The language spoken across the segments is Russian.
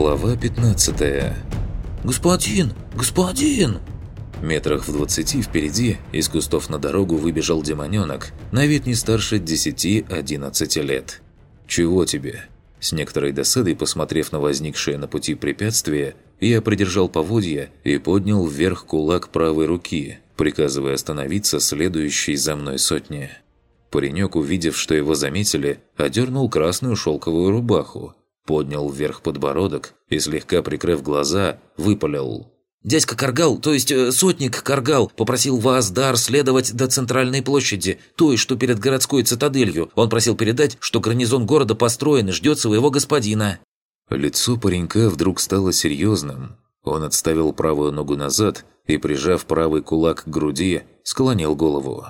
Глава 15 «Господин! Господин!» Метрах в двадцати впереди из кустов на дорогу выбежал демоненок, на вид не старше 10-11 лет. «Чего тебе?» С некоторой досадой, посмотрев на возникшее на пути препятствие, я придержал поводья и поднял вверх кулак правой руки, приказывая остановиться следующей за мной сотне. Паренек, увидев, что его заметили, одернул красную шелковую рубаху, поднял вверх подбородок и, слегка прикрыв глаза, выпалил. «Дядька Каргал, то есть э, сотник Каргал, попросил вас, Дар, следовать до центральной площади, той, что перед городской цитаделью. Он просил передать, что гарнизон города построен и ждет своего господина». Лицо паренька вдруг стало серьезным. Он отставил правую ногу назад и, прижав правый кулак к груди, склонил голову.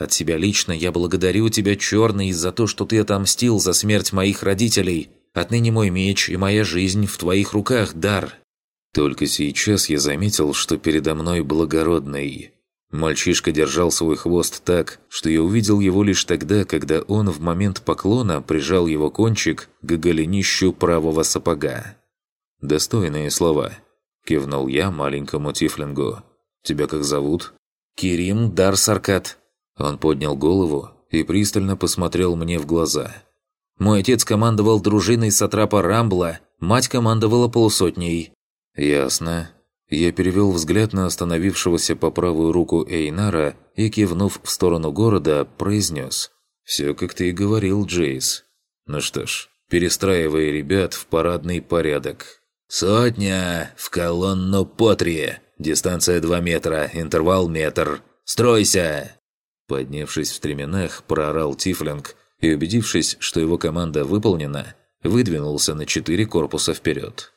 От себя лично я благодарю тебя, Черный, за то, что ты отомстил за смерть моих родителей. Отныне мой меч и моя жизнь в твоих руках, дар». Только сейчас я заметил, что передо мной благородный. Мальчишка держал свой хвост так, что я увидел его лишь тогда, когда он в момент поклона прижал его кончик к голенищу правого сапога. «Достойные слова», – кивнул я маленькому тифлингу. «Тебя как зовут?» «Кирим Дар Саркат», он поднял голову и пристально посмотрел мне в глаза. «Мой отец командовал дружиной Сатрапа Рамбла, мать командовала полусотней». «Ясно». Я перевел взгляд на остановившегося по правую руку Эйнара и, кивнув в сторону города, произнес. «Все, как ты и говорил, Джейс. Ну что ж, перестраивай ребят в парадный порядок». «Сотня! В колонну по три! Дистанция 2 метра, интервал метр! Стройся!» Поднявшись в стременах, проорал Тифлинг и, убедившись, что его команда выполнена, выдвинулся на четыре корпуса вперед.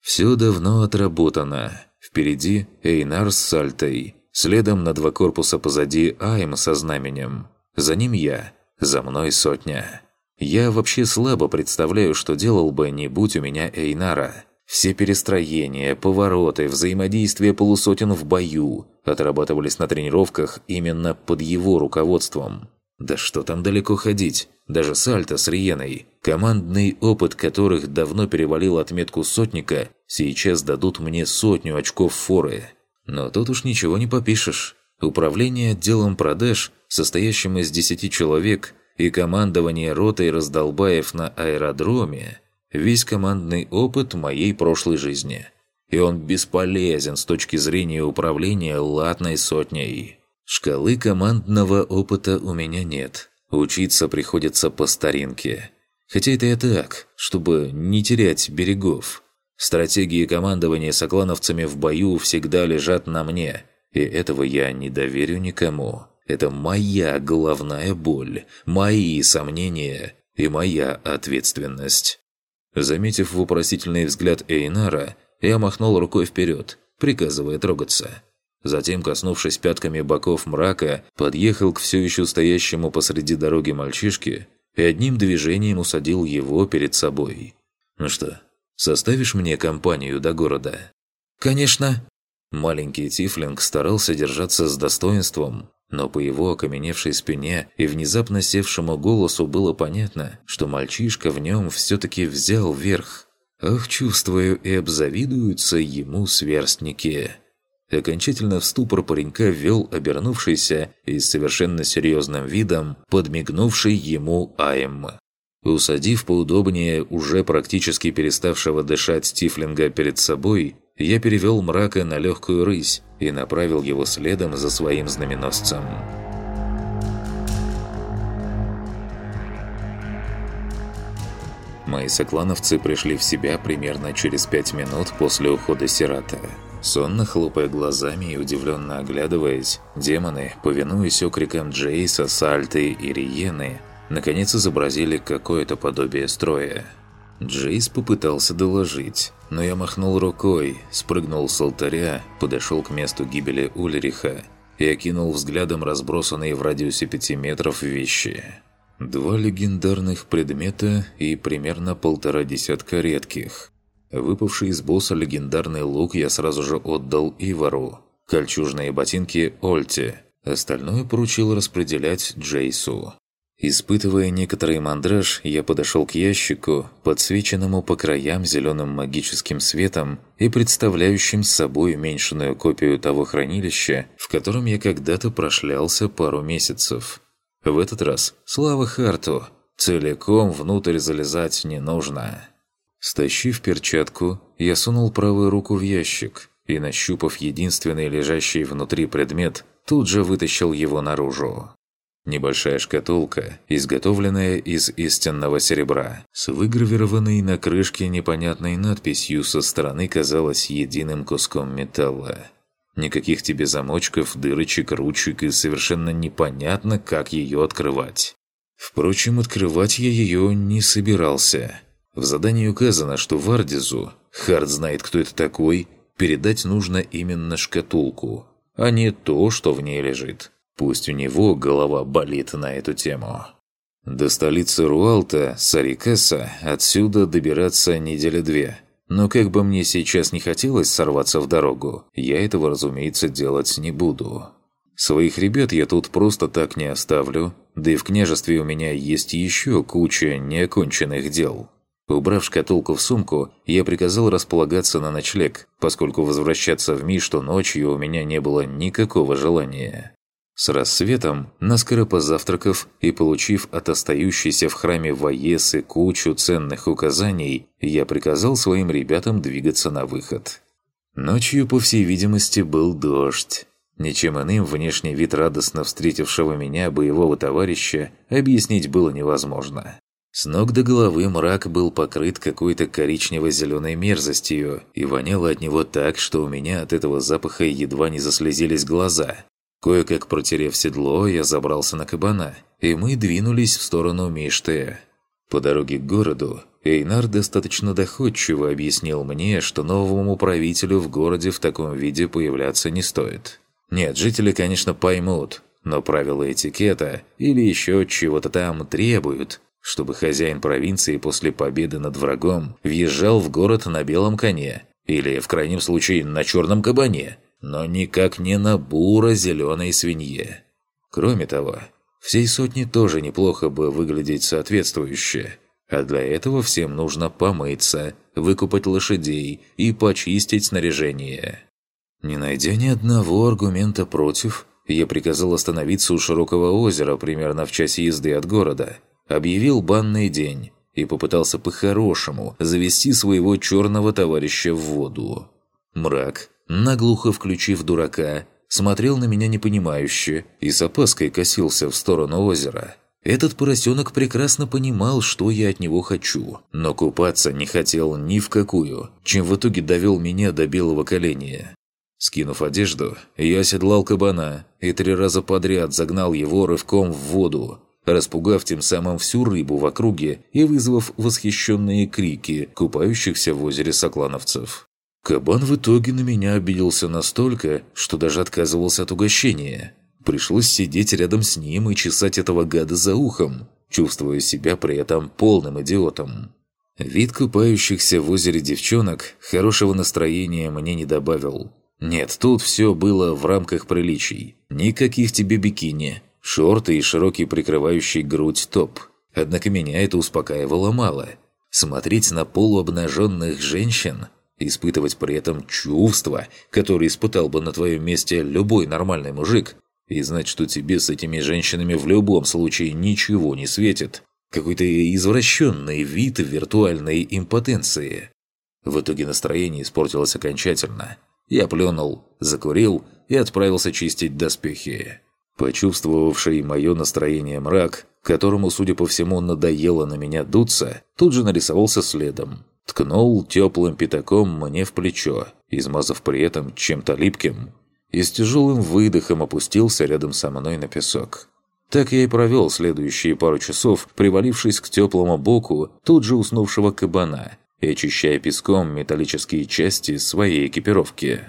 Все давно отработано. Впереди Эйнар с Сальтой, следом на два корпуса позади Айм со знаменем. За ним я, за мной сотня. Я вообще слабо представляю, что делал бы, не будь у меня Эйнара. Все перестроения, повороты, взаимодействие полусотен в бою отрабатывались на тренировках именно под его руководством. Да что там далеко ходить, даже сальто с Риеной, командный опыт которых давно перевалил отметку сотника, сейчас дадут мне сотню очков форы. Но тут уж ничего не попишешь. Управление отделом продаж, состоящим из 10 человек, и командование ротой раздолбаев на аэродроме – весь командный опыт моей прошлой жизни. И он бесполезен с точки зрения управления латной сотней. Шкалы командного опыта у меня нет. Учиться приходится по старинке. Хотя это и так, чтобы не терять берегов. Стратегии командования соклановцами в бою всегда лежат на мне, и этого я не доверю никому. Это моя головная боль, мои сомнения и моя ответственность. Заметив вопросительный взгляд Эйнара, я махнул рукой вперед, приказывая трогаться. Затем, коснувшись пятками боков мрака, подъехал к все еще стоящему посреди дороги мальчишке и одним движением усадил его перед собой. «Ну что, составишь мне компанию до города?» «Конечно!» Маленький Тифлинг старался держаться с достоинством, но по его окаменевшей спине и внезапно севшему голосу было понятно, что мальчишка в нем все-таки взял верх. Ах, чувствую, и обзавидуются ему сверстники. Окончательно в ступор паренька ввел обернувшийся и с совершенно серьезным видом подмигнувший ему Айм. Усадив поудобнее уже практически переставшего дышать Тифлинга перед собой, я перевел мрака на легкую рысь и направил его следом за своим знаменосцем. Мои соклановцы пришли в себя примерно через пять минут после ухода Сирата. Сонно хлопая глазами и удивленно оглядываясь, демоны, повинуясь окрикам Джейса, Сальты и Риены, наконец изобразили какое-то подобие строя. Джейс попытался доложить, но я махнул рукой, спрыгнул с алтаря, подошел к месту гибели Ульриха и окинул взглядом разбросанные в радиусе пяти метров вещи. Два легендарных предмета и примерно полтора десятка редких. Выпавший из босса легендарный лук я сразу же отдал Ивару, кольчужные ботинки Ольте, остальное поручил распределять Джейсу. Испытывая некоторый мандраж, я подошел к ящику, подсвеченному по краям зеленым магическим светом и представляющим собой уменьшенную копию того хранилища, в котором я когда-то прошлялся пару месяцев. В этот раз, слава Харту, целиком внутрь залезать не нужно. Стащив перчатку, я сунул правую руку в ящик и, нащупав единственный лежащий внутри предмет, тут же вытащил его наружу. Небольшая шкатулка, изготовленная из истинного серебра, с выгравированной на крышке непонятной надписью со стороны казалась единым куском металла. Никаких тебе замочков, дырочек, ручек и совершенно непонятно, как ее открывать. Впрочем, открывать я ее не собирался. В задании указано, что Вардизу, Хард знает, кто это такой, передать нужно именно шкатулку, а не то, что в ней лежит. Пусть у него голова болит на эту тему. До столицы Руалта, Сарикеса, отсюда добираться недели две. Но как бы мне сейчас не хотелось сорваться в дорогу, я этого, разумеется, делать не буду. Своих ребят я тут просто так не оставлю, да и в княжестве у меня есть еще куча неоконченных дел. Убрав шкатулку в сумку, я приказал располагаться на ночлег, поскольку возвращаться в Мишту ночью у меня не было никакого желания. С рассветом, наскоро позавтракав и получив от остающейся в храме Ваесы кучу ценных указаний, я приказал своим ребятам двигаться на выход. Ночью, по всей видимости, был дождь. Ничем иным внешний вид радостно встретившего меня боевого товарища объяснить было невозможно. С ног до головы мрак был покрыт какой-то коричнево-зеленой мерзостью и воняло от него так, что у меня от этого запаха едва не заслезились глаза. Кое-как протерев седло, я забрался на кабана, и мы двинулись в сторону Миште. По дороге к городу Эйнар достаточно доходчиво объяснил мне, что новому правителю в городе в таком виде появляться не стоит. Нет, жители, конечно, поймут, но правила этикета или еще чего-то там требуют, чтобы хозяин провинции после победы над врагом въезжал в город на белом коне или, в крайнем случае, на черном кабане – но никак не на буро-зеленой свинье. Кроме того, всей сотне тоже неплохо бы выглядеть соответствующе, а для этого всем нужно помыться, выкупать лошадей и почистить снаряжение. Не найдя ни одного аргумента против, я приказал остановиться у широкого озера примерно в часе езды от города, объявил банный день и попытался по-хорошему завести своего черного товарища в воду. Мрак, наглухо включив дурака, смотрел на меня непонимающе и с опаской косился в сторону озера. Этот поросенок прекрасно понимал, что я от него хочу, но купаться не хотел ни в какую, чем в итоге довел меня до белого коленя. Скинув одежду, я оседлал кабана и три раза подряд загнал его рывком в воду, распугав тем самым всю рыбу в округе и вызвав восхищенные крики купающихся в озере соклановцев. Кабан в итоге на меня обиделся настолько, что даже отказывался от угощения. Пришлось сидеть рядом с ним и чесать этого гада за ухом, чувствуя себя при этом полным идиотом. Вид купающихся в озере девчонок хорошего настроения мне не добавил. Нет, тут все было в рамках приличий. Никаких тебе бикини, шорты и широкий прикрывающий грудь топ. Однако меня это успокаивало мало. Смотреть на полуобнаженных женщин – испытывать при этом чувства, которые испытал бы на твоем месте любой нормальный мужик, и знать, что тебе с этими женщинами в любом случае ничего не светит. Какой-то извращенный вид виртуальной импотенции. В итоге настроение испортилось окончательно. Я плюнул, закурил и отправился чистить доспехи. Почувствовавший мое настроение мрак, которому, судя по всему, надоело на меня дуться, тут же нарисовался следом. Ткнул теплым пятаком мне в плечо, измазав при этом чем-то липким, и с тяжелым выдохом опустился рядом со мной на песок. Так я и провел следующие пару часов, привалившись к теплому боку тут же уснувшего кабана и очищая песком металлические части своей экипировки.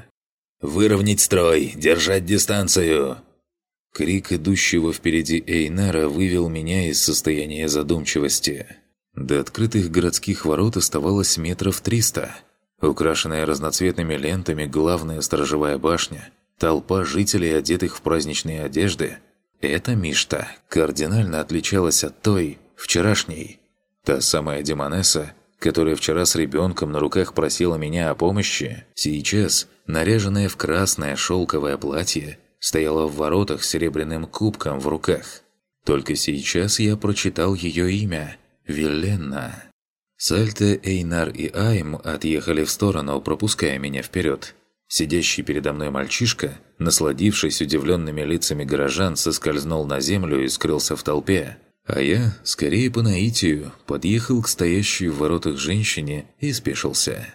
«Выровнять строй! Держать дистанцию!» Крик идущего впереди Эйнара вывел меня из состояния задумчивости. До открытых городских ворот оставалось метров триста. Украшенная разноцветными лентами главная сторожевая башня, толпа жителей, одетых в праздничные одежды. Эта Мишта кардинально отличалась от той, вчерашней. Та самая Демонесса, которая вчера с ребенком на руках просила меня о помощи, сейчас, наряженная в красное шелковое платье, стояла в воротах с серебряным кубком в руках. Только сейчас я прочитал ее имя – Виленна. Сальте, Эйнар и Айм отъехали в сторону, пропуская меня вперед. Сидящий передо мной мальчишка, насладившись удивленными лицами горожан, соскользнул на землю и скрылся в толпе. А я, скорее по наитию, подъехал к стоящей в воротах женщине и спешился.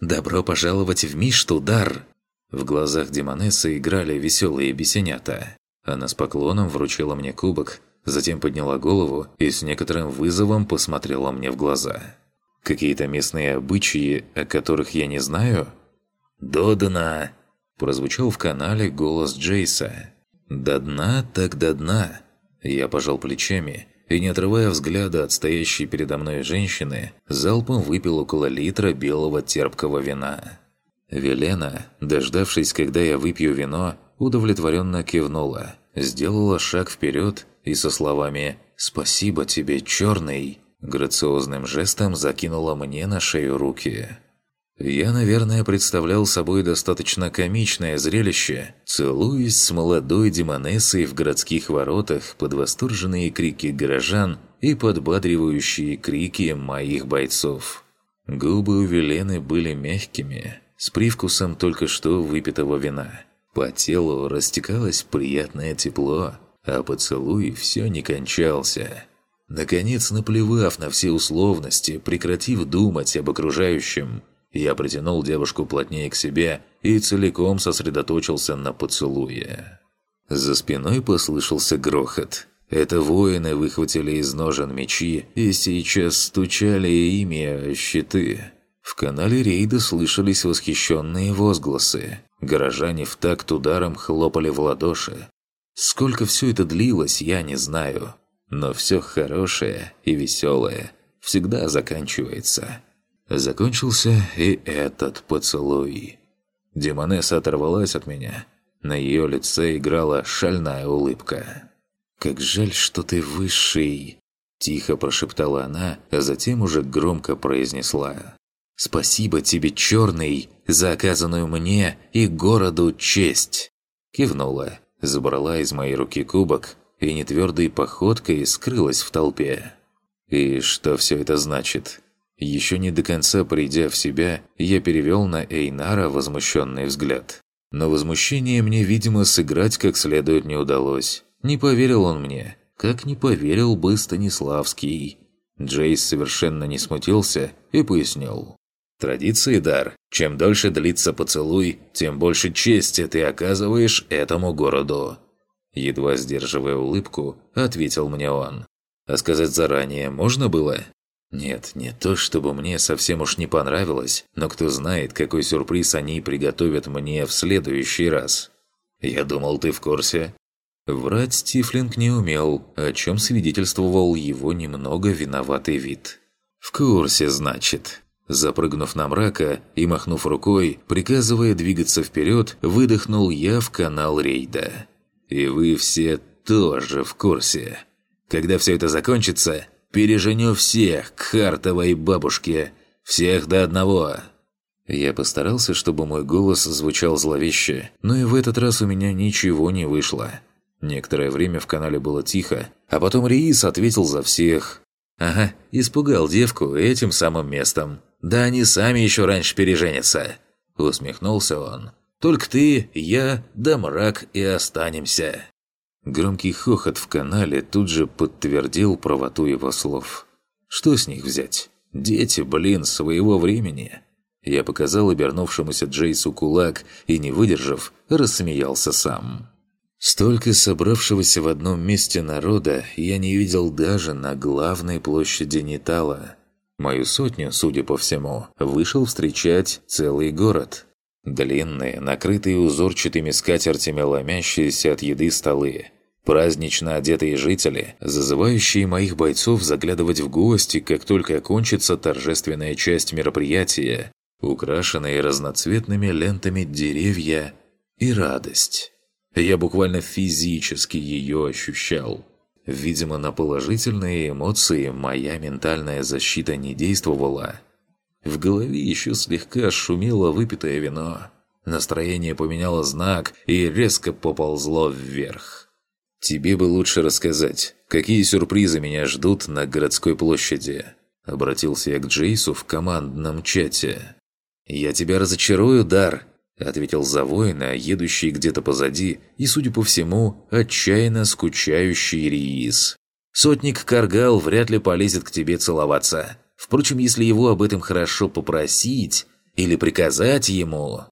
«Добро пожаловать в Мишту, Дар!» В глазах Демонессы играли веселые бесенята. Она с поклоном вручила мне кубок, затем подняла голову и с некоторым вызовом посмотрела мне в глаза. «Какие-то местные обычаи, о которых я не знаю?» «До дна!» – прозвучал в канале голос Джейса. «До дна так до дна!» Я пожал плечами и, не отрывая взгляда от стоящей передо мной женщины, залпом выпил около литра белого терпкого вина. Велена, дождавшись, когда я выпью вино, удовлетворенно кивнула, сделала шаг вперед и со словами «Спасибо тебе, черный!» грациозным жестом закинула мне на шею руки. Я, наверное, представлял собой достаточно комичное зрелище, целуясь с молодой демонессой в городских воротах под восторженные крики горожан и подбадривающие крики моих бойцов. Губы у Велены были мягкими, с привкусом только что выпитого вина. По телу растекалось приятное тепло, а поцелуй все не кончался. Наконец, наплевав на все условности, прекратив думать об окружающем, я притянул девушку плотнее к себе и целиком сосредоточился на поцелуе. За спиной послышался грохот. Это воины выхватили из ножен мечи и сейчас стучали ими щиты. В канале рейда слышались восхищенные возгласы. Горожане в такт ударом хлопали в ладоши. Сколько все это длилось, я не знаю. Но все хорошее и веселое всегда заканчивается. Закончился и этот поцелуй. Демонесса оторвалась от меня. На ее лице играла шальная улыбка. «Как жаль, что ты высший!» Тихо прошептала она, а затем уже громко произнесла. «Спасибо тебе, черный, за оказанную мне и городу честь!» Кивнула, забрала из моей руки кубок и нетвердой походкой скрылась в толпе. «И что все это значит?» Еще не до конца придя в себя, я перевел на Эйнара возмущенный взгляд. Но возмущение мне, видимо, сыграть как следует не удалось. Не поверил он мне, как не поверил бы Станиславский. Джейс совершенно не смутился и пояснил. «Традиции дар. Чем дольше длится поцелуй, тем больше чести ты оказываешь этому городу». Едва сдерживая улыбку, ответил мне он. «А сказать заранее можно было?» Нет, не то чтобы мне совсем уж не понравилось, но кто знает, какой сюрприз они приготовят мне в следующий раз. Я думал, ты в курсе. Врать Стифлинг не умел, о чем свидетельствовал его немного виноватый вид. «В курсе, значит». Запрыгнув на мрака и махнув рукой, приказывая двигаться вперед, выдохнул я в канал рейда. «И вы все тоже в курсе. Когда все это закончится, Переженю всех к хартовой бабушке. Всех до одного». Я постарался, чтобы мой голос звучал зловеще, но и в этот раз у меня ничего не вышло. Некоторое время в канале было тихо, а потом Риис ответил за всех. «Ага, испугал девку этим самым местом. Да они сами еще раньше переженятся!» Усмехнулся он. «Только ты, я, да мрак и останемся!» Громкий хохот в канале тут же подтвердил правоту его слов. «Что с них взять? Дети, блин, своего времени!» Я показал обернувшемуся Джейсу кулак и, не выдержав, рассмеялся сам. Столько собравшегося в одном месте народа я не видел даже на главной площади Нитала. Мою сотню, судя по всему, вышел встречать целый город – Длинные, накрытые узорчатыми скатертями ломящиеся от еды столы. Празднично одетые жители, зазывающие моих бойцов заглядывать в гости, как только окончится торжественная часть мероприятия, украшенные разноцветными лентами деревья и радость. Я буквально физически ее ощущал. Видимо, на положительные эмоции моя ментальная защита не действовала. В голове еще слегка шумело выпитое вино. Настроение поменяло знак и резко поползло вверх. «Тебе бы лучше рассказать, какие сюрпризы меня ждут на городской площади?» Обратился я к Джейсу в командном чате. «Я тебя разочарую, Дар», — ответил за воина, едущий где-то позади и, судя по всему, отчаянно скучающий Риис. «Сотник Каргал вряд ли полезет к тебе целоваться. Впрочем, если его об этом хорошо попросить или приказать ему...»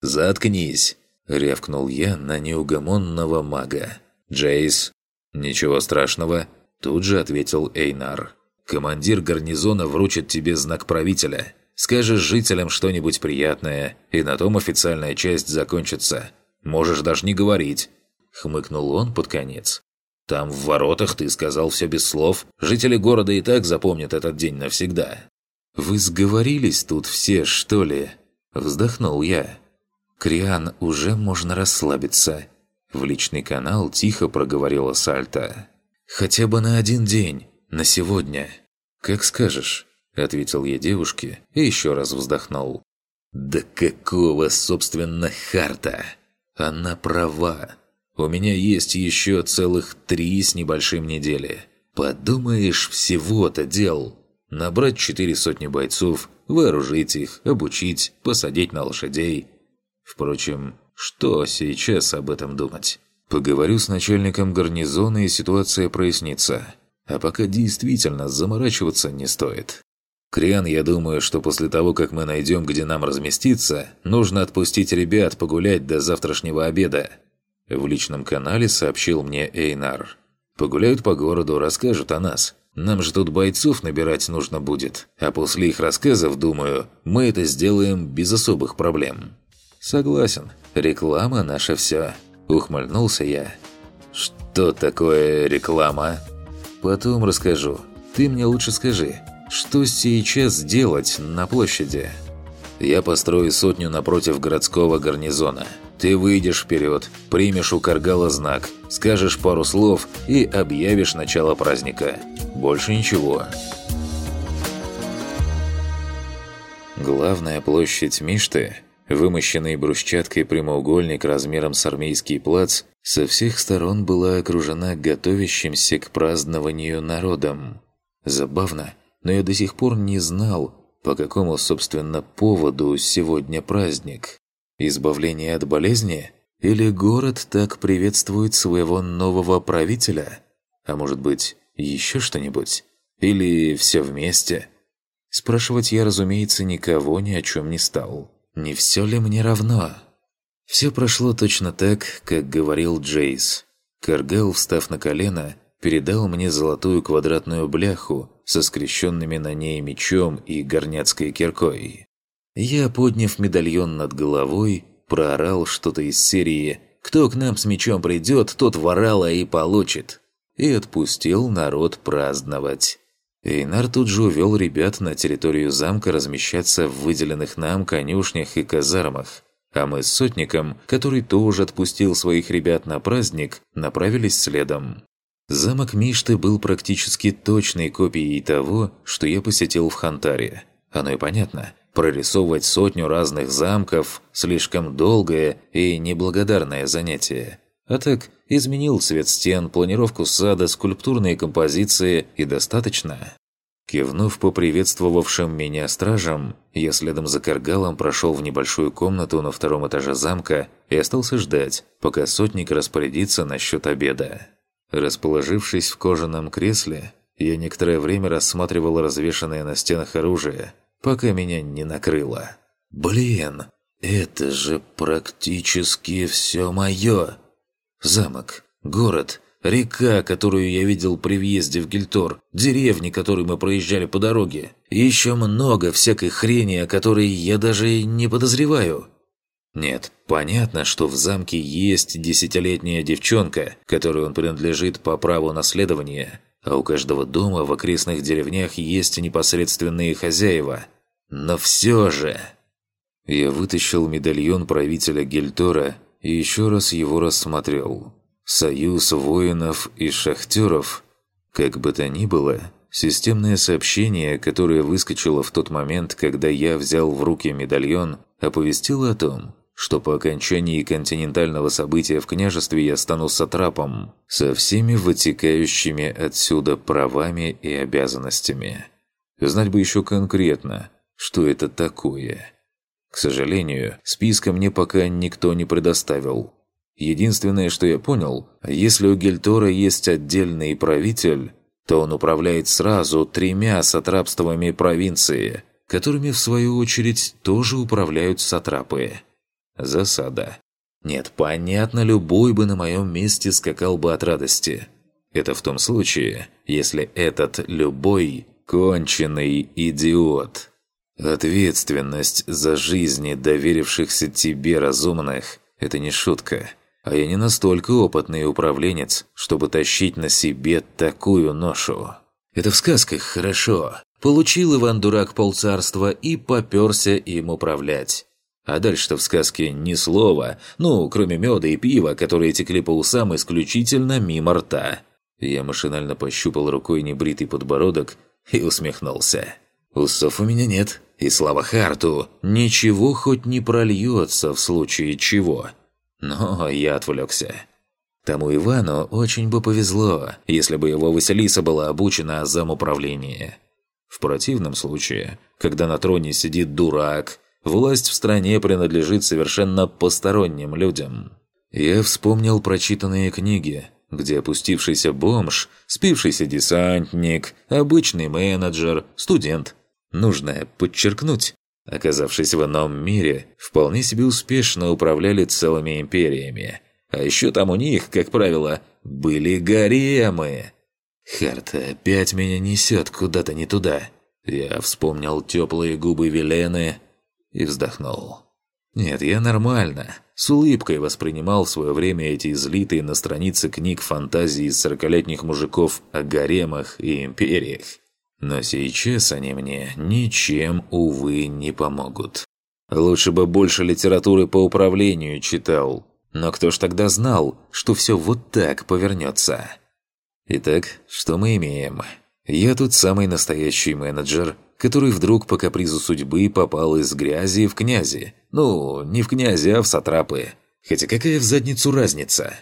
«Заткнись!» — рявкнул я на неугомонного мага. «Джейс!» «Ничего страшного!» — тут же ответил Эйнар. «Командир гарнизона вручит тебе знак правителя. Скажешь жителям что-нибудь приятное, и на том официальная часть закончится. Можешь даже не говорить!» — хмыкнул он под конец. Там, в воротах, ты сказал все без слов. Жители города и так запомнят этот день навсегда». «Вы сговорились тут все, что ли?» Вздохнул я. «Криан, уже можно расслабиться». В личный канал тихо проговорила Сальта. «Хотя бы на один день, на сегодня». «Как скажешь», — ответил я девушке и еще раз вздохнул. «Да какого, собственно, харта? Она права. У меня есть еще целых три с небольшим недели. Подумаешь, всего-то дел. Набрать четыре сотни бойцов, вооружить их, обучить, посадить на лошадей. Впрочем, что сейчас об этом думать? Поговорю с начальником гарнизона, и ситуация прояснится. А пока действительно заморачиваться не стоит. Криан, я думаю, что после того, как мы найдем, где нам разместиться, нужно отпустить ребят погулять до завтрашнего обеда. В личном канале сообщил мне Эйнар. «Погуляют по городу, расскажут о нас. Нам же тут бойцов набирать нужно будет. А после их рассказов, думаю, мы это сделаем без особых проблем». «Согласен. Реклама – наше все», – ухмыльнулся я. «Что такое реклама?» «Потом расскажу. Ты мне лучше скажи, что сейчас делать на площади?» «Я построю сотню напротив городского гарнизона». Ты выйдешь вперед, примешь у Каргала знак, скажешь пару слов и объявишь начало праздника. Больше ничего. Главная площадь Мишты, вымощенный брусчаткой прямоугольник размером с армейский плац, со всех сторон была окружена готовящимся к празднованию народом. Забавно, но я до сих пор не знал, по какому, собственно, поводу сегодня праздник. Избавление от болезни? Или город так приветствует своего нового правителя? А может быть, еще что-нибудь? Или все вместе? Спрашивать я, разумеется, никого ни о чем не стал. Не все ли мне равно? Все прошло точно так, как говорил Джейс. Каргал, встав на колено, передал мне золотую квадратную бляху со скрещенными на ней мечом и горняцкой киркой. Я, подняв медальон над головой, проорал что-то из серии «Кто к нам с мечом придет, тот ворала и получит» и отпустил народ праздновать. Эйнар тут же увел ребят на территорию замка размещаться в выделенных нам конюшнях и казармах, а мы с сотником, который тоже отпустил своих ребят на праздник, направились следом. Замок Мишты был практически точной копией того, что я посетил в Хантаре. Оно и понятно прорисовывать сотню разных замков – слишком долгое и неблагодарное занятие. А так, изменил цвет стен, планировку сада, скульптурные композиции и достаточно. Кивнув по приветствовавшим меня стражам, я следом за Каргалом прошел в небольшую комнату на втором этаже замка и остался ждать, пока сотник распорядится насчет обеда. Расположившись в кожаном кресле, я некоторое время рассматривал развешанное на стенах оружие – пока меня не накрыло. «Блин, это же практически все мое!» Замок, город, река, которую я видел при въезде в Гильтор, деревни, которые мы проезжали по дороге. И еще много всякой хрени, о которой я даже не подозреваю. Нет, понятно, что в замке есть десятилетняя девчонка, которой он принадлежит по праву наследования, а у каждого дома в окрестных деревнях есть непосредственные хозяева. Но все же... Я вытащил медальон правителя Гельтора и еще раз его рассмотрел. Союз воинов и шахтеров. Как бы то ни было, системное сообщение, которое выскочило в тот момент, когда я взял в руки медальон, оповестило о том, что по окончании континентального события в княжестве я стану сатрапом со всеми вытекающими отсюда правами и обязанностями. Знать бы еще конкретно, что это такое. К сожалению, списка мне пока никто не предоставил. Единственное, что я понял, если у Гельтора есть отдельный правитель, то он управляет сразу тремя сатрапствами провинции, которыми, в свою очередь, тоже управляют сатрапы. Засада. Нет, понятно, любой бы на моем месте скакал бы от радости. Это в том случае, если этот «любой» – конченый идиот. Ответственность за жизни доверившихся тебе разумных – это не шутка. А я не настолько опытный управленец, чтобы тащить на себе такую ношу. Это в сказках хорошо. Получил Иван-дурак полцарства и попёрся им управлять. А дальше-то в сказке ни слова, ну, кроме меда и пива, которые текли по усам исключительно мимо рта. Я машинально пощупал рукой небритый подбородок и усмехнулся. Усов у меня нет, и слава Харту, ничего хоть не прольется в случае чего. Но я отвлекся. Тому Ивану очень бы повезло, если бы его Василиса была обучена замуправления. В противном случае, когда на троне сидит дурак – власть в стране принадлежит совершенно посторонним людям. Я вспомнил прочитанные книги, где опустившийся бомж, спившийся десантник, обычный менеджер, студент. Нужно подчеркнуть, оказавшись в ином мире, вполне себе успешно управляли целыми империями. А еще там у них, как правило, были гаремы. Харта опять меня несет куда-то не туда. Я вспомнил теплые губы Велены, и вздохнул. Нет, я нормально. С улыбкой воспринимал в свое время эти излитые на странице книг фантазии сорокалетних мужиков о гаремах и империях. Но сейчас они мне ничем, увы, не помогут. Лучше бы больше литературы по управлению читал. Но кто ж тогда знал, что все вот так повернется? Итак, что мы имеем? Я тут самый настоящий менеджер – который вдруг по капризу судьбы попал из грязи в князи. Ну, не в князи, а в сатрапы. Хотя какая в задницу разница?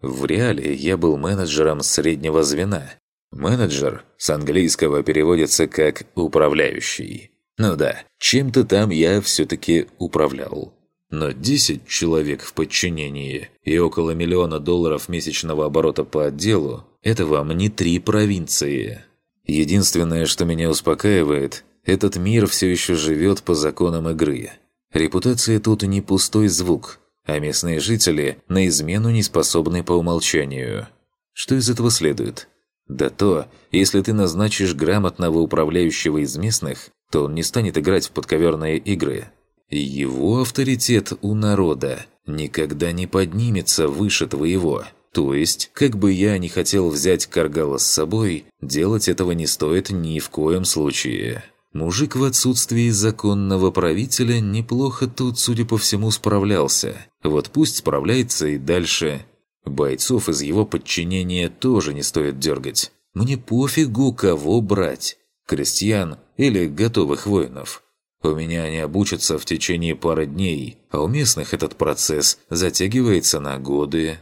В реале я был менеджером среднего звена. Менеджер с английского переводится как «управляющий». Ну да, чем-то там я все-таки управлял. Но 10 человек в подчинении и около миллиона долларов месячного оборота по отделу – это вам не три провинции. Единственное, что меня успокаивает, этот мир все еще живет по законам игры. Репутация тут не пустой звук, а местные жители на измену не способны по умолчанию. Что из этого следует? Да то, если ты назначишь грамотного управляющего из местных, то он не станет играть в подковерные игры. Его авторитет у народа никогда не поднимется выше твоего. То есть, как бы я не хотел взять Каргала с собой, делать этого не стоит ни в коем случае. Мужик в отсутствии законного правителя неплохо тут, судя по всему, справлялся. Вот пусть справляется и дальше. Бойцов из его подчинения тоже не стоит дергать. Мне пофигу, кого брать. Крестьян или готовых воинов. У меня они обучатся в течение пары дней, а у местных этот процесс затягивается на годы.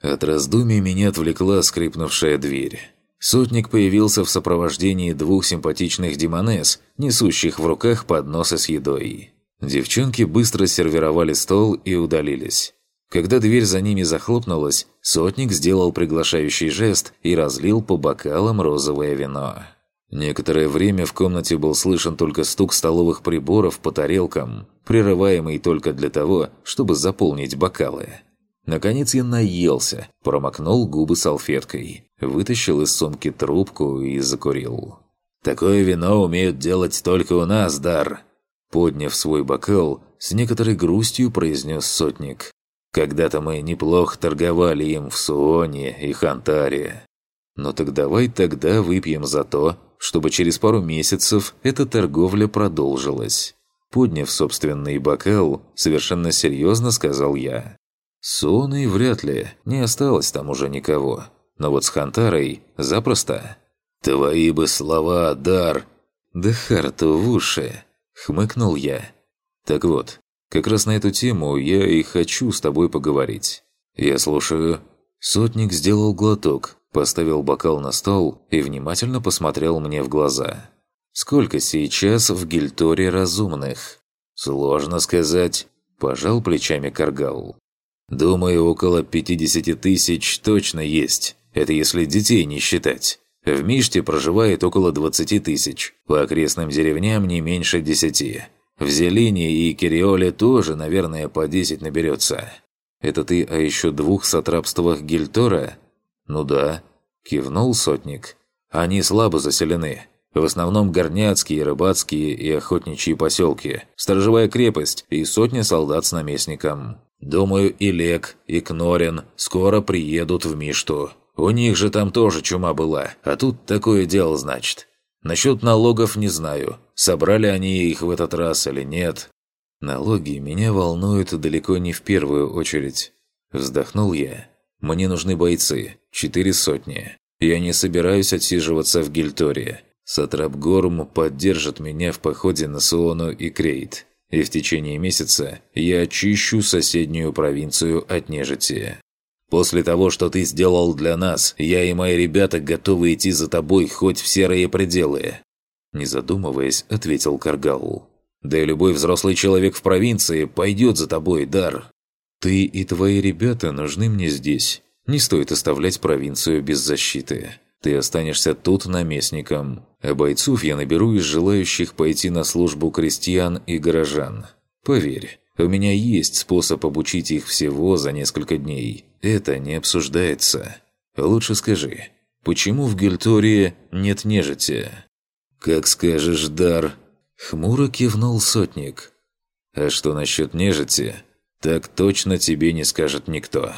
От раздумий меня отвлекла скрипнувшая дверь. Сотник появился в сопровождении двух симпатичных демонесс, несущих в руках подносы с едой. Девчонки быстро сервировали стол и удалились. Когда дверь за ними захлопнулась, сотник сделал приглашающий жест и разлил по бокалам розовое вино. Некоторое время в комнате был слышен только стук столовых приборов по тарелкам, прерываемый только для того, чтобы заполнить бокалы. Наконец я наелся, промокнул губы салфеткой, вытащил из сумки трубку и закурил. «Такое вино умеют делать только у нас, Дар!» Подняв свой бокал, с некоторой грустью произнес сотник. «Когда-то мы неплохо торговали им в Суоне и Хантаре. Но так давай тогда выпьем за то, чтобы через пару месяцев эта торговля продолжилась». Подняв собственный бокал, совершенно серьезно сказал я. С вряд ли, не осталось там уже никого. Но вот с Хантарой запросто. «Твои бы слова, дар!» «Да харту в уши!» — хмыкнул я. «Так вот, как раз на эту тему я и хочу с тобой поговорить. Я слушаю». Сотник сделал глоток, поставил бокал на стол и внимательно посмотрел мне в глаза. «Сколько сейчас в Гильторе разумных?» «Сложно сказать», – пожал плечами Каргал. «Думаю, около 50 тысяч точно есть. Это если детей не считать. В Миште проживает около 20 тысяч, по окрестным деревням не меньше 10. В Зелине и Кириоле тоже, наверное, по 10 наберется. Это ты о еще двух сатрапствах Гильтора? Ну да, кивнул сотник. Они слабо заселены. В основном горняцкие, рыбацкие и охотничьи поселки, сторожевая крепость и сотня солдат с наместником. Думаю, и Лек, и Кнорин скоро приедут в Мишту. У них же там тоже чума была, а тут такое дело, значит. Насчет налогов не знаю, собрали они их в этот раз или нет. Налоги меня волнуют далеко не в первую очередь. Вздохнул я. Мне нужны бойцы, четыре сотни. Я не собираюсь отсиживаться в Гильторе. Сатрап Горм поддержит меня в походе на Суону и Крейт, и в течение месяца я очищу соседнюю провинцию от нежити. После того, что ты сделал для нас, я и мои ребята готовы идти за тобой хоть в серые пределы». Не задумываясь, ответил Каргал. «Да и любой взрослый человек в провинции пойдет за тобой, Дар. Ты и твои ребята нужны мне здесь. Не стоит оставлять провинцию без защиты. Ты останешься тут наместником, а бойцов я наберу из желающих пойти на службу крестьян и горожан. Поверь, у меня есть способ обучить их всего за несколько дней. Это не обсуждается. Лучше скажи, почему в Гельтории нет нежити?» «Как скажешь, Дар!» Хмуро кивнул сотник. «А что насчет нежити? Так точно тебе не скажет никто».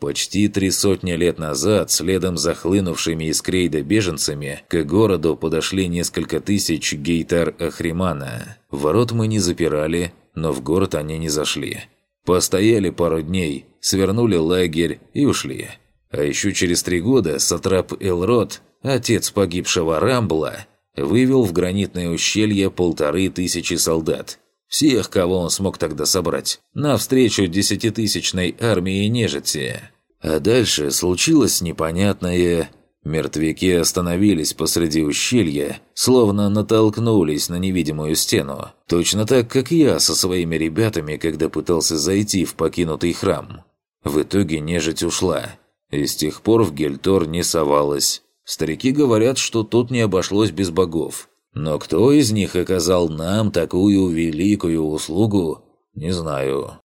Почти три сотни лет назад, следом за хлынувшими из Крейда беженцами, к городу подошли несколько тысяч гейтар-ахримана. Ворот мы не запирали, но в город они не зашли. Постояли пару дней, свернули лагерь и ушли. А еще через три года Сатрап Элрод, отец погибшего Рамбла, вывел в гранитное ущелье полторы тысячи солдат. Всех, кого он смог тогда собрать, навстречу десятитысячной армии нежити. А дальше случилось непонятное... Мертвяки остановились посреди ущелья, словно натолкнулись на невидимую стену. Точно так, как я со своими ребятами, когда пытался зайти в покинутый храм. В итоге нежить ушла, и с тех пор в Гельтор не совалась. Старики говорят, что тут не обошлось без богов. Но кто из них оказал нам такую великую услугу, не знаю.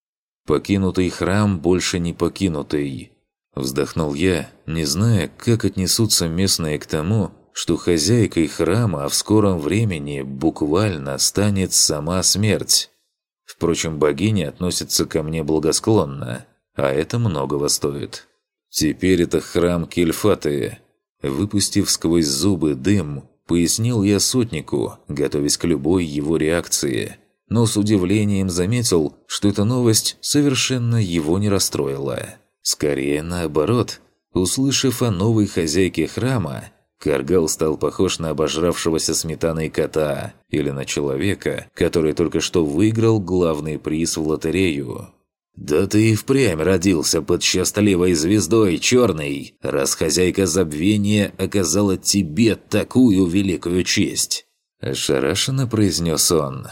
Покинутый храм больше не покинутый. Вздохнул я, не зная, как отнесутся местные к тому, что хозяйкой храма в скором времени буквально станет сама смерть. Впрочем, богиня относится ко мне благосклонно, а это многого стоит. Теперь это храм Кельфаты. Выпустив сквозь зубы дым, пояснил я сотнику, готовясь к любой его реакции. Но с удивлением заметил, что эта новость совершенно его не расстроила. Скорее наоборот. Услышав о новой хозяйке храма, Каргал стал похож на обожравшегося сметаной кота или на человека, который только что выиграл главный приз в лотерею. «Да ты и впрямь родился под счастливой звездой, черный, раз хозяйка забвения оказала тебе такую великую честь!» Ошарашенно произнес он.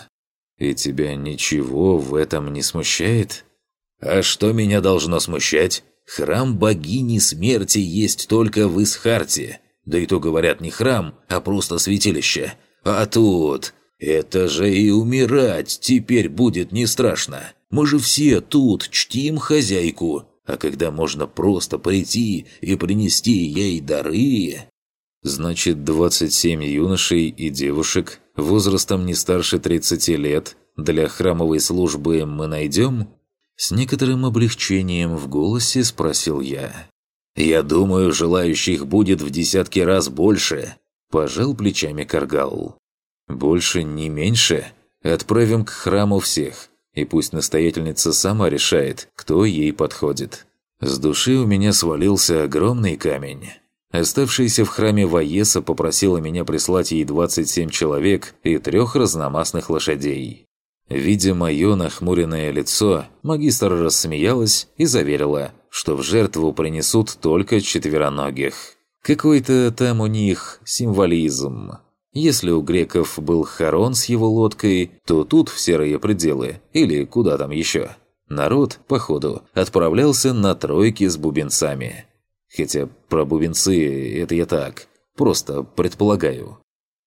«И тебя ничего в этом не смущает?» А что меня должно смущать? Храм богини смерти есть только в Исхарте. Да и то, говорят, не храм, а просто святилище. А тут... Это же и умирать теперь будет не страшно. Мы же все тут чтим хозяйку. А когда можно просто прийти и принести ей дары... Значит, 27 юношей и девушек возрастом не старше 30 лет для храмовой службы мы найдем? С некоторым облегчением в голосе спросил я. «Я думаю, желающих будет в десятки раз больше», – пожал плечами Каргал. «Больше, не меньше? Отправим к храму всех. И пусть настоятельница сама решает, кто ей подходит. С души у меня свалился огромный камень. Оставшаяся в храме Ваеса попросила меня прислать ей 27 человек и трех разномастных лошадей. Видя мое нахмуренное лицо, магистр рассмеялась и заверила, что в жертву принесут только четвероногих. Какой-то там у них символизм. Если у греков был Харон с его лодкой, то тут в серые пределы, или куда там еще. Народ, походу, отправлялся на тройки с бубенцами. Хотя про бубенцы это я так, просто предполагаю.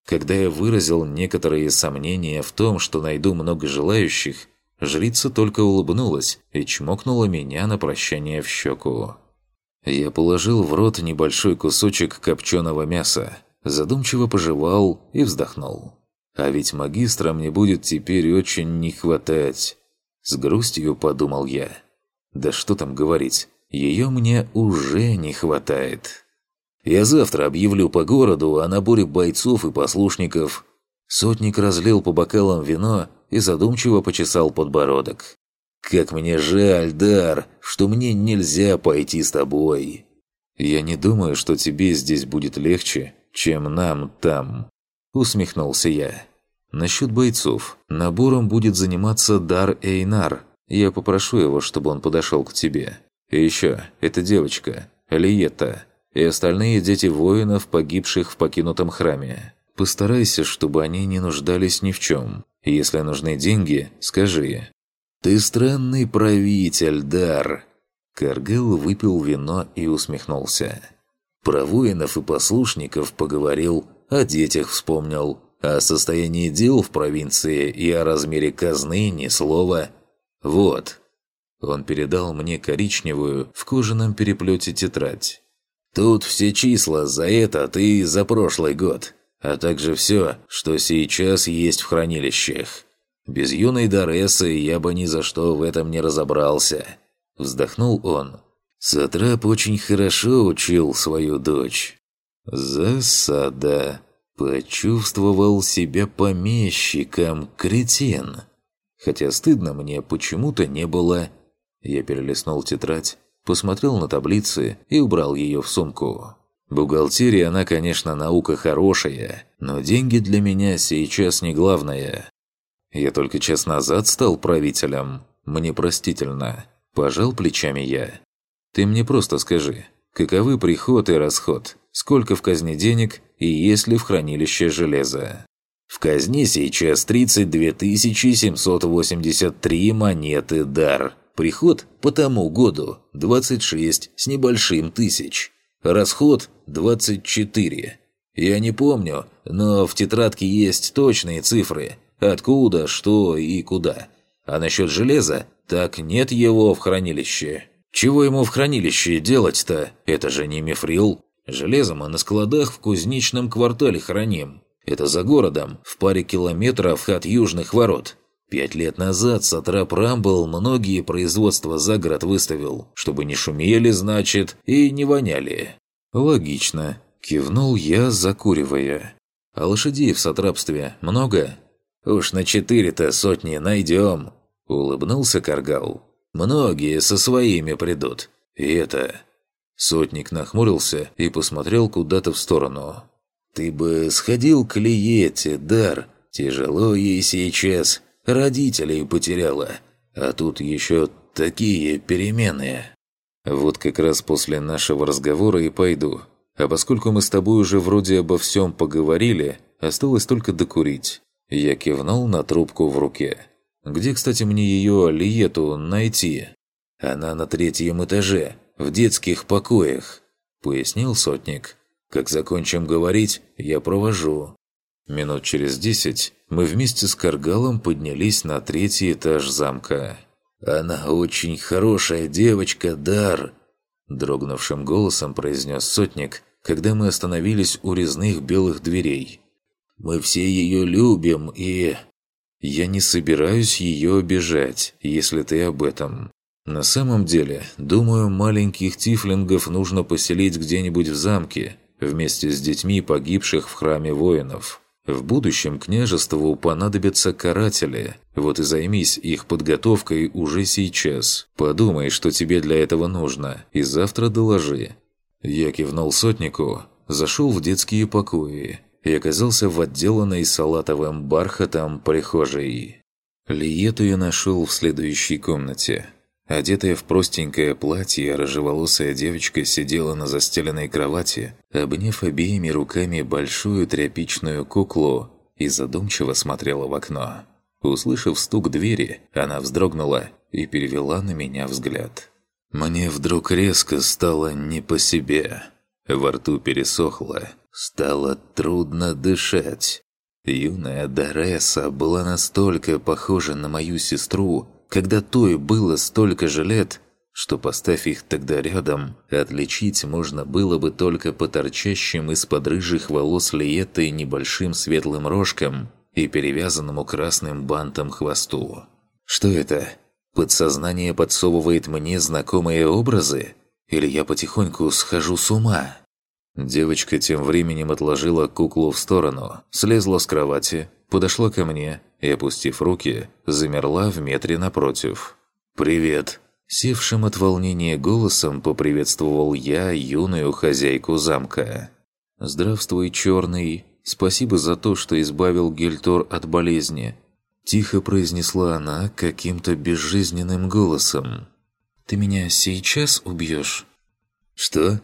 Когда я выразил некоторые сомнения в том, что найду много желающих, жрица только улыбнулась и чмокнула меня на прощание в щеку. Я положил в рот небольшой кусочек копченого мяса, задумчиво пожевал и вздохнул. А ведь магистра мне будет теперь очень не хватать. С грустью подумал я. Да что там говорить, ее мне уже не хватает. Я завтра объявлю по городу о наборе бойцов и послушников. Сотник разлил по бокалам вино и задумчиво почесал подбородок. «Как мне жаль, Дар, что мне нельзя пойти с тобой!» «Я не думаю, что тебе здесь будет легче, чем нам там», — усмехнулся я. «Насчет бойцов. Набором будет заниматься Дар Эйнар. Я попрошу его, чтобы он подошел к тебе. И еще, эта девочка, Лиетта, и остальные дети воинов, погибших в покинутом храме. Постарайся, чтобы они не нуждались ни в чем. Если нужны деньги, скажи. «Ты странный правитель, Дар!» Каргел выпил вино и усмехнулся. Про воинов и послушников поговорил, о детях вспомнил, о состоянии дел в провинции и о размере казны ни слова. Вот. Он передал мне коричневую в кожаном переплете тетрадь. Тут все числа за этот и за прошлый год, а также все, что сейчас есть в хранилищах. Без юной Доресы я бы ни за что в этом не разобрался. Вздохнул он. Сатрап очень хорошо учил свою дочь. Засада. Почувствовал себя помещиком, кретин. Хотя стыдно мне почему-то не было. Я перелистнул тетрадь посмотрел на таблицы и убрал ее в сумку. Бухгалтерия, она, конечно, наука хорошая, но деньги для меня сейчас не главное. Я только час назад стал правителем. Мне простительно. Пожал плечами я. Ты мне просто скажи, каковы приход и расход, сколько в казне денег и есть ли в хранилище железа? В казне сейчас 32 783 монеты дар. Приход по тому году 26 с небольшим тысяч. Расход 24. Я не помню, но в тетрадке есть точные цифры. Откуда, что и куда. А насчет железа, так нет его в хранилище. Чего ему в хранилище делать-то? Это же не мифрил. Железо мы на складах в кузнечном квартале храним. Это за городом, в паре километров от южных ворот. Пять лет назад Сатрап Рамбл многие производства за город выставил, чтобы не шумели, значит, и не воняли. Логично. Кивнул я, закуривая. А лошадей в сатрапстве много? Уж на четыре-то сотни найдем. Улыбнулся Каргал. Многие со своими придут. И это... Сотник нахмурился и посмотрел куда-то в сторону. «Ты бы сходил к Лиете, Дар. Тяжело ей сейчас родителей потеряла, а тут еще такие перемены. Вот как раз после нашего разговора и пойду. А поскольку мы с тобой уже вроде обо всем поговорили, осталось только докурить. Я кивнул на трубку в руке. Где, кстати, мне ее, Лиету, найти? Она на третьем этаже, в детских покоях, пояснил сотник. Как закончим говорить, я провожу. Минут через десять мы вместе с Каргалом поднялись на третий этаж замка. «Она очень хорошая девочка, Дар!» Дрогнувшим голосом произнес сотник, когда мы остановились у резных белых дверей. «Мы все ее любим и...» «Я не собираюсь ее обижать, если ты об этом. На самом деле, думаю, маленьких тифлингов нужно поселить где-нибудь в замке, вместе с детьми погибших в храме воинов. В будущем княжеству понадобятся каратели, вот и займись их подготовкой уже сейчас. Подумай, что тебе для этого нужно, и завтра доложи». Я кивнул сотнику, зашел в детские покои и оказался в отделанной салатовым бархатом прихожей. Лиету я нашел в следующей комнате. Одетая в простенькое платье, рыжеволосая девочка сидела на застеленной кровати, обняв обеими руками большую тряпичную куклу и задумчиво смотрела в окно. Услышав стук двери, она вздрогнула и перевела на меня взгляд. Мне вдруг резко стало не по себе. Во рту пересохло, стало трудно дышать. Юная Дореса была настолько похожа на мою сестру, когда той было столько же лет, что, поставь их тогда рядом, отличить можно было бы только по торчащим из-под рыжих волос Лиетты небольшим светлым рожкам и перевязанному красным бантом хвосту. Что это? Подсознание подсовывает мне знакомые образы? Или я потихоньку схожу с ума? Девочка тем временем отложила куклу в сторону, слезла с кровати, подошла ко мне и, опустив руки, замерла в метре напротив. «Привет!» Севшим от волнения голосом поприветствовал я юную хозяйку замка. «Здравствуй, черный! Спасибо за то, что избавил Гельтор от болезни!» Тихо произнесла она каким-то безжизненным голосом. «Ты меня сейчас убьешь?» «Что?»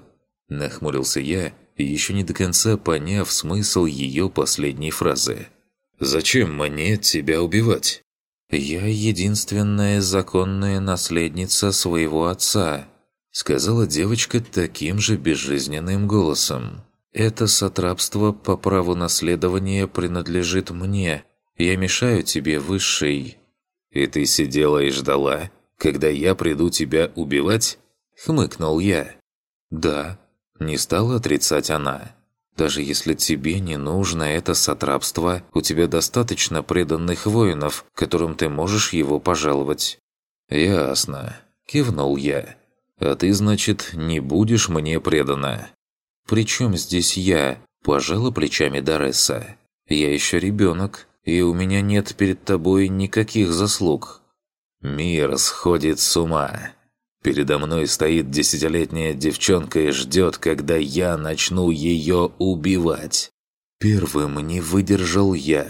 Нахмурился я, еще не до конца поняв смысл ее последней фразы. «Зачем мне тебя убивать?» «Я единственная законная наследница своего отца», сказала девочка таким же безжизненным голосом. «Это сатрапство по праву наследования принадлежит мне. Я мешаю тебе, высший». «И ты сидела и ждала, когда я приду тебя убивать?» Хмыкнул я. «Да, не стала отрицать она. «Даже если тебе не нужно это сатрапство, у тебя достаточно преданных воинов, которым ты можешь его пожаловать». «Ясно», – кивнул я. «А ты, значит, не будешь мне предана?» «При чем здесь я?» – пожала плечами Даресса. «Я еще ребенок, и у меня нет перед тобой никаких заслуг». «Мир сходит с ума», Передо мной стоит десятилетняя девчонка и ждет, когда я начну ее убивать. Первым не выдержал я.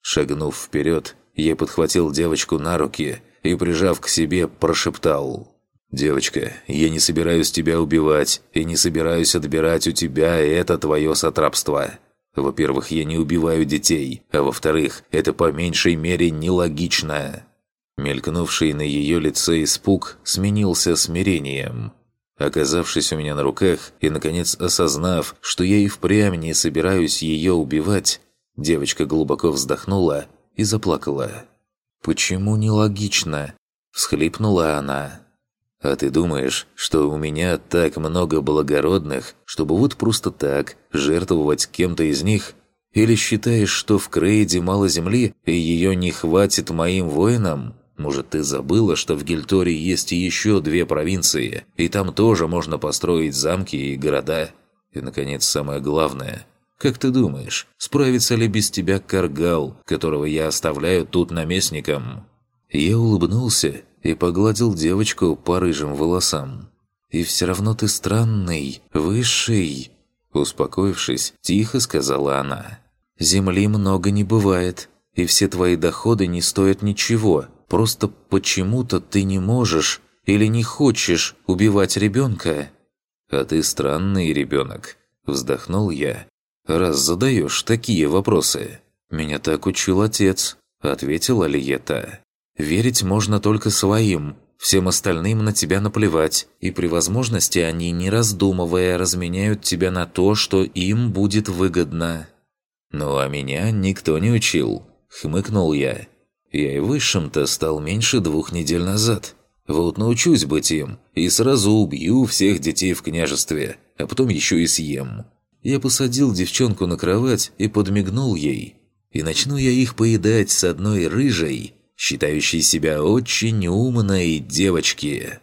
Шагнув вперед, я подхватил девочку на руки и, прижав к себе, прошептал. «Девочка, я не собираюсь тебя убивать и не собираюсь отбирать у тебя это твое сатрапство. Во-первых, я не убиваю детей, а во-вторых, это по меньшей мере нелогично». Мелькнувший на ее лице испуг сменился смирением. Оказавшись у меня на руках и, наконец, осознав, что я и впрямь не собираюсь ее убивать, девочка глубоко вздохнула и заплакала. «Почему нелогично?» – всхлипнула она. «А ты думаешь, что у меня так много благородных, чтобы вот просто так жертвовать кем-то из них? Или считаешь, что в Крейде мало земли, и ее не хватит моим воинам?» Может, ты забыла, что в Гельторе есть еще две провинции, и там тоже можно построить замки и города? И, наконец, самое главное. Как ты думаешь, справится ли без тебя Каргал, которого я оставляю тут наместником?» Я улыбнулся и погладил девочку по рыжим волосам. «И все равно ты странный, высший!» Успокоившись, тихо сказала она. «Земли много не бывает, и все твои доходы не стоят ничего, Просто почему-то ты не можешь или не хочешь убивать ребенка. А ты странный ребенок, вздохнул я. Раз задаешь такие вопросы. Меня так учил отец, ответила Лиета. Верить можно только своим, Всем остальным на тебя наплевать, и при возможности они, не раздумывая, разменяют тебя на то, что им будет выгодно. «Ну а меня никто не учил», — хмыкнул я. Я и высшим-то стал меньше двух недель назад. Вот научусь быть им, и сразу убью всех детей в княжестве, а потом еще и съем. Я посадил девчонку на кровать и подмигнул ей. И начну я их поедать с одной рыжей, считающей себя очень умной девочки.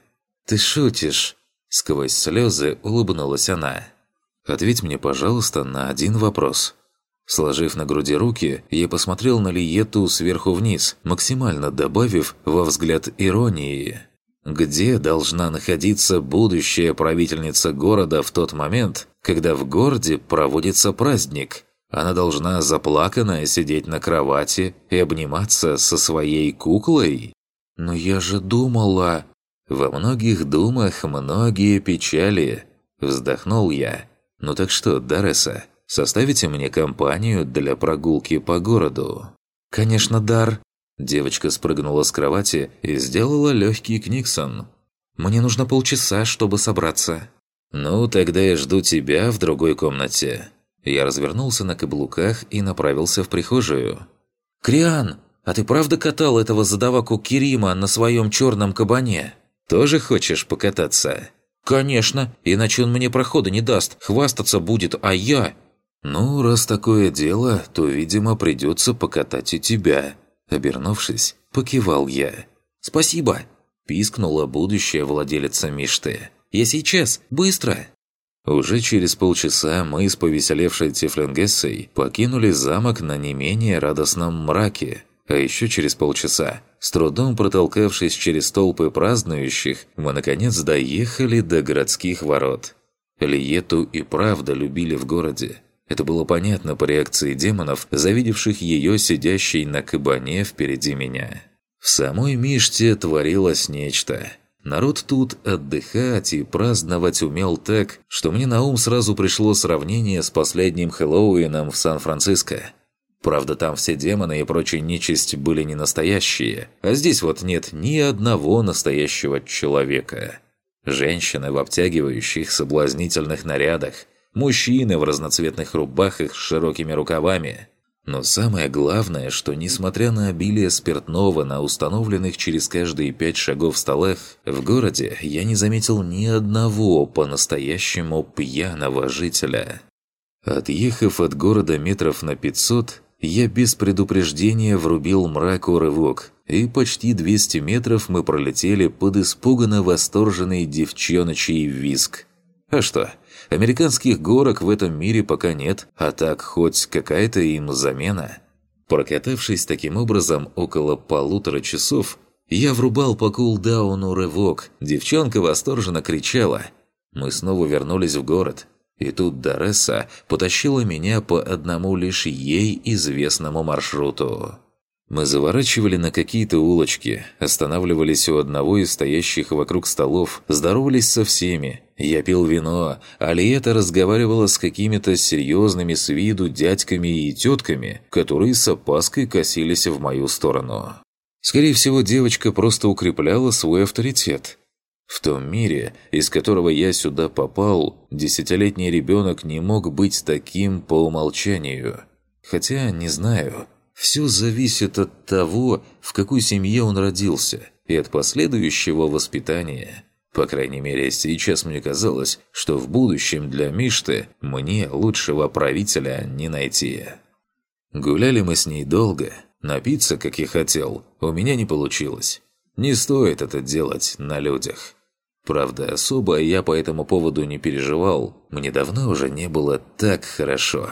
«Ты шутишь?» Сквозь слезы улыбнулась она. «Ответь мне, пожалуйста, на один вопрос». Сложив на груди руки, я посмотрел на Лиету сверху вниз, максимально добавив во взгляд иронии. Где должна находиться будущая правительница города в тот момент, когда в городе проводится праздник? Она должна заплаканная сидеть на кровати и обниматься со своей куклой? Но я же думала... Во многих думах многие печали. Вздохнул я. Ну так что, Дареса, Составите мне компанию для прогулки по городу». «Конечно, Дар». Девочка спрыгнула с кровати и сделала легкий книксон. «Мне нужно полчаса, чтобы собраться». «Ну, тогда я жду тебя в другой комнате». Я развернулся на каблуках и направился в прихожую. «Криан, а ты правда катал этого задаваку Кирима на своем черном кабане? Тоже хочешь покататься?» «Конечно, иначе он мне прохода не даст, хвастаться будет, а я...» «Ну, раз такое дело, то, видимо, придется покатать и тебя». Обернувшись, покивал я. «Спасибо!» – пискнула будущая владелица Мишты. «Я сейчас! Быстро!» Уже через полчаса мы с повеселевшей Тифлингессой покинули замок на не менее радостном мраке. А еще через полчаса, с трудом протолкавшись через толпы празднующих, мы наконец доехали до городских ворот. Лиету и правда любили в городе. Это было понятно по реакции демонов, завидевших ее сидящей на кабане впереди меня. В самой Миште творилось нечто. Народ тут отдыхать и праздновать умел так, что мне на ум сразу пришло сравнение с последним Хэллоуином в Сан-Франциско. Правда, там все демоны и прочая нечисть были не настоящие, а здесь вот нет ни одного настоящего человека. Женщины в обтягивающих соблазнительных нарядах, мужчины в разноцветных рубахах с широкими рукавами. Но самое главное, что несмотря на обилие спиртного на установленных через каждые пять шагов столах, в городе я не заметил ни одного по-настоящему пьяного жителя. Отъехав от города метров на 500, я без предупреждения врубил мраку рывок, и почти 200 метров мы пролетели под испуганно восторженный девчоночий виск. А что, Американских горок в этом мире пока нет, а так хоть какая-то им замена. Прокатавшись таким образом около полутора часов, я врубал по кулдауну рывок, девчонка восторженно кричала. Мы снова вернулись в город, и тут Даресса потащила меня по одному лишь ей известному маршруту. Мы заворачивали на какие-то улочки, останавливались у одного из стоящих вокруг столов, здоровались со всеми. Я пил вино, а Лиета разговаривала с какими-то серьезными с виду дядьками и тетками, которые с опаской косились в мою сторону. Скорее всего, девочка просто укрепляла свой авторитет. В том мире, из которого я сюда попал, десятилетний ребенок не мог быть таким по умолчанию. Хотя, не знаю, все зависит от того, в какой семье он родился, и от последующего воспитания. По крайней мере, сейчас мне казалось, что в будущем для Мишты мне лучшего правителя не найти. Гуляли мы с ней долго. Напиться, как я хотел, у меня не получилось. Не стоит это делать на людях. Правда, особо я по этому поводу не переживал. Мне давно уже не было так хорошо.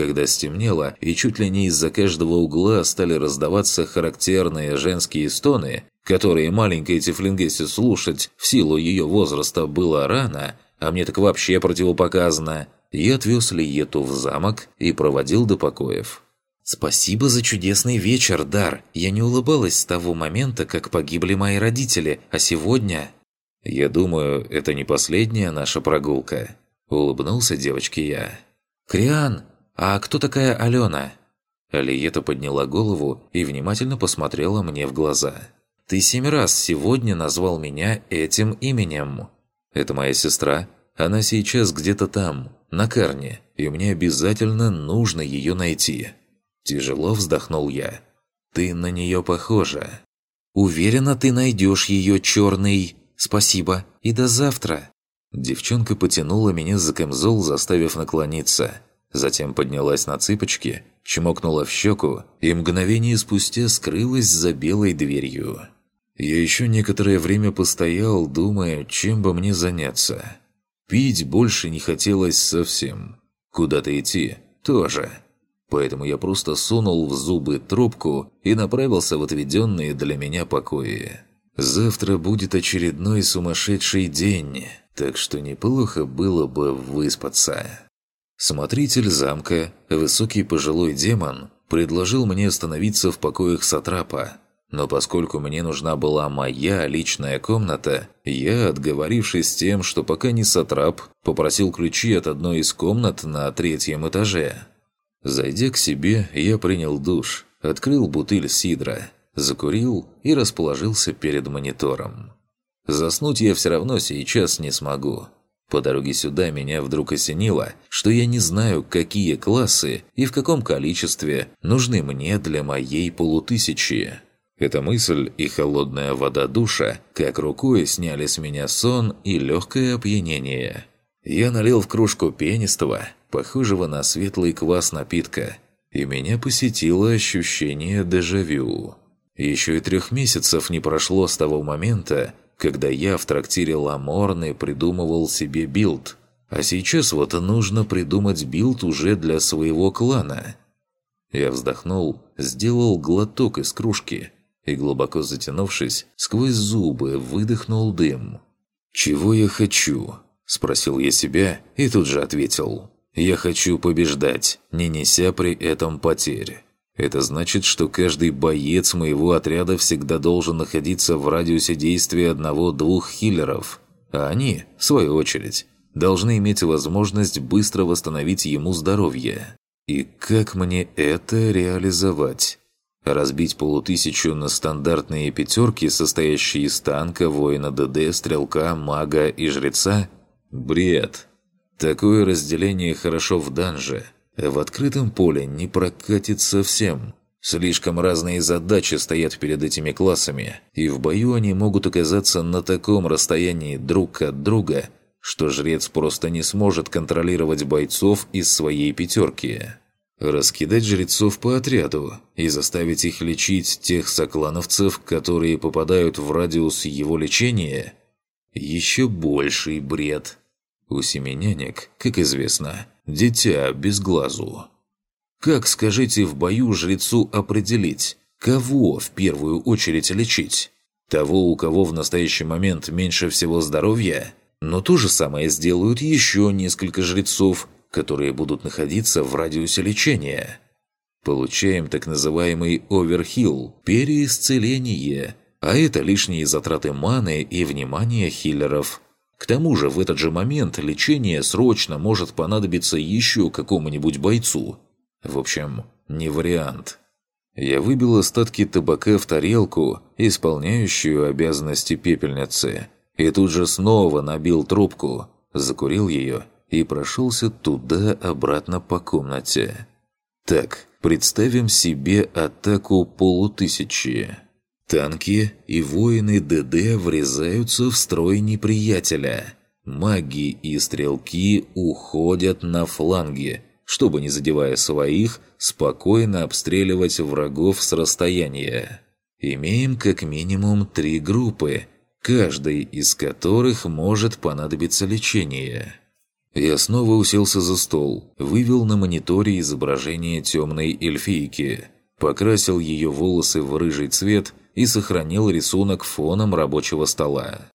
Когда стемнело, и чуть ли не из-за каждого угла стали раздаваться характерные женские стоны, которые маленькой Тифлингесе слушать в силу ее возраста было рано, а мне так вообще противопоказано, я отвез Лиету в замок и проводил до покоев. «Спасибо за чудесный вечер, Дар. Я не улыбалась с того момента, как погибли мои родители, а сегодня...» «Я думаю, это не последняя наша прогулка», — улыбнулся девочке я. «Криан, «А кто такая Алена?» Алиета подняла голову и внимательно посмотрела мне в глаза. «Ты семь раз сегодня назвал меня этим именем. Это моя сестра. Она сейчас где-то там, на Карне, и мне обязательно нужно ее найти». Тяжело вздохнул я. «Ты на нее похожа». «Уверена, ты найдешь ее, черный. Спасибо. И до завтра». Девчонка потянула меня за камзол, заставив наклониться – Затем поднялась на цыпочки, чмокнула в щеку и мгновение спустя скрылась за белой дверью. Я еще некоторое время постоял, думая, чем бы мне заняться. Пить больше не хотелось совсем. Куда-то идти тоже. Поэтому я просто сунул в зубы трубку и направился в отведенные для меня покои. Завтра будет очередной сумасшедший день, так что неплохо было бы выспаться. Смотритель замка, высокий пожилой демон, предложил мне остановиться в покоях Сатрапа, но поскольку мне нужна была моя личная комната, я, отговорившись тем, что пока не Сатрап, попросил ключи от одной из комнат на третьем этаже. Зайдя к себе, я принял душ, открыл бутыль сидра, закурил и расположился перед монитором. Заснуть я все равно сейчас не смогу. По дороге сюда меня вдруг осенило, что я не знаю, какие классы и в каком количестве нужны мне для моей полутысячи. Эта мысль и холодная вода душа как рукой сняли с меня сон и легкое опьянение. Я налил в кружку пенистого, похожего на светлый квас напитка, и меня посетило ощущение дежавю. Еще и трех месяцев не прошло с того момента, когда я в трактире Ламорны придумывал себе билд. А сейчас вот нужно придумать билд уже для своего клана. Я вздохнул, сделал глоток из кружки и, глубоко затянувшись, сквозь зубы выдохнул дым. «Чего я хочу?» – спросил я себя и тут же ответил. «Я хочу побеждать, не неся при этом потерь». Это значит, что каждый боец моего отряда всегда должен находиться в радиусе действия одного-двух хиллеров, а они, в свою очередь, должны иметь возможность быстро восстановить ему здоровье. И как мне это реализовать? Разбить полутысячу на стандартные пятерки, состоящие из танка, воина ДД, стрелка, мага и жреца? Бред. Такое разделение хорошо в данже – в открытом поле не прокатит совсем. Слишком разные задачи стоят перед этими классами, и в бою они могут оказаться на таком расстоянии друг от друга, что жрец просто не сможет контролировать бойцов из своей пятерки. Раскидать жрецов по отряду и заставить их лечить тех соклановцев, которые попадают в радиус его лечения – еще больший бред. У семенянек, как известно, дитя без глазу. Как, скажите, в бою жрецу определить, кого в первую очередь лечить? Того, у кого в настоящий момент меньше всего здоровья? Но то же самое сделают еще несколько жрецов, которые будут находиться в радиусе лечения. Получаем так называемый оверхилл – переисцеление, а это лишние затраты маны и внимания хиллеров – к тому же в этот же момент лечение срочно может понадобиться еще какому-нибудь бойцу. В общем, не вариант. Я выбил остатки табака в тарелку, исполняющую обязанности пепельницы, и тут же снова набил трубку, закурил ее и прошелся туда-обратно по комнате. Так, представим себе атаку полутысячи. Танки и воины ДД врезаются в строй неприятеля. Маги и стрелки уходят на фланги, чтобы, не задевая своих, спокойно обстреливать врагов с расстояния. Имеем как минимум три группы, каждой из которых может понадобиться лечение. Я снова уселся за стол, вывел на мониторе изображение темной эльфийки, покрасил ее волосы в рыжий цвет и сохранил рисунок фоном рабочего стола.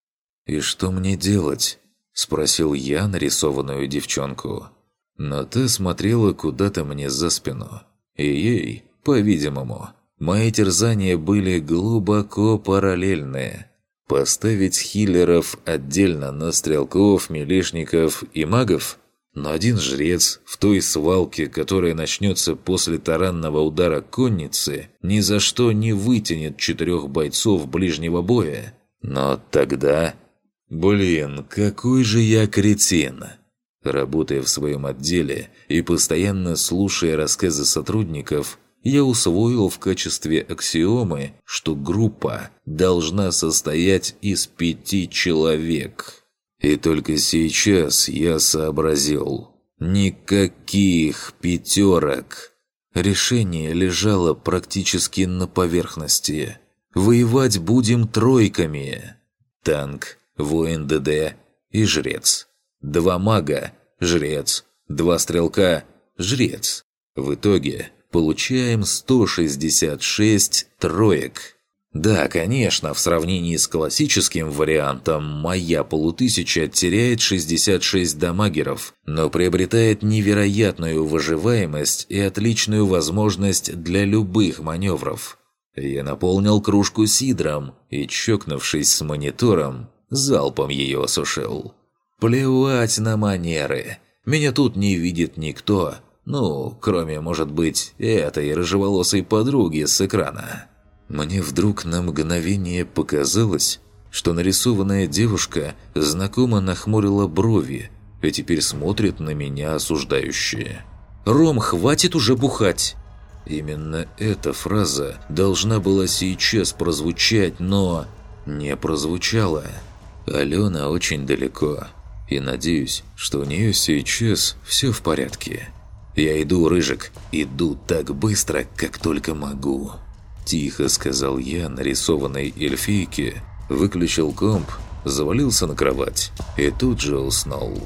«И что мне делать?» – спросил я нарисованную девчонку. Но та смотрела куда-то мне за спину. И ей, по-видимому, мои терзания были глубоко параллельны. Поставить хиллеров отдельно на стрелков, милишников и магов – но один жрец в той свалке, которая начнется после таранного удара конницы, ни за что не вытянет четырех бойцов ближнего боя. Но тогда... Блин, какой же я кретин! Работая в своем отделе и постоянно слушая рассказы сотрудников, я усвоил в качестве аксиомы, что группа должна состоять из пяти человек. И только сейчас я сообразил. Никаких пятерок. Решение лежало практически на поверхности. Воевать будем тройками. Танк, воин ДД и жрец. Два мага – жрец. Два стрелка – жрец. В итоге получаем 166 троек. Да, конечно, в сравнении с классическим вариантом моя полутысяча теряет 66 дамагеров, но приобретает невероятную выживаемость и отличную возможность для любых маневров. Я наполнил кружку сидром и, чокнувшись с монитором, залпом ее осушил. Плевать на манеры. Меня тут не видит никто. Ну, кроме, может быть, этой рыжеволосой подруги с экрана. Мне вдруг на мгновение показалось, что нарисованная девушка знакомо нахмурила брови и теперь смотрит на меня осуждающе. «Ром, хватит уже бухать!» Именно эта фраза должна была сейчас прозвучать, но не прозвучала. Алена очень далеко, и надеюсь, что у нее сейчас все в порядке. Я иду, Рыжик, иду так быстро, как только могу. Тихо сказал я нарисованной эльфийке, выключил комп, завалился на кровать и тут же уснул.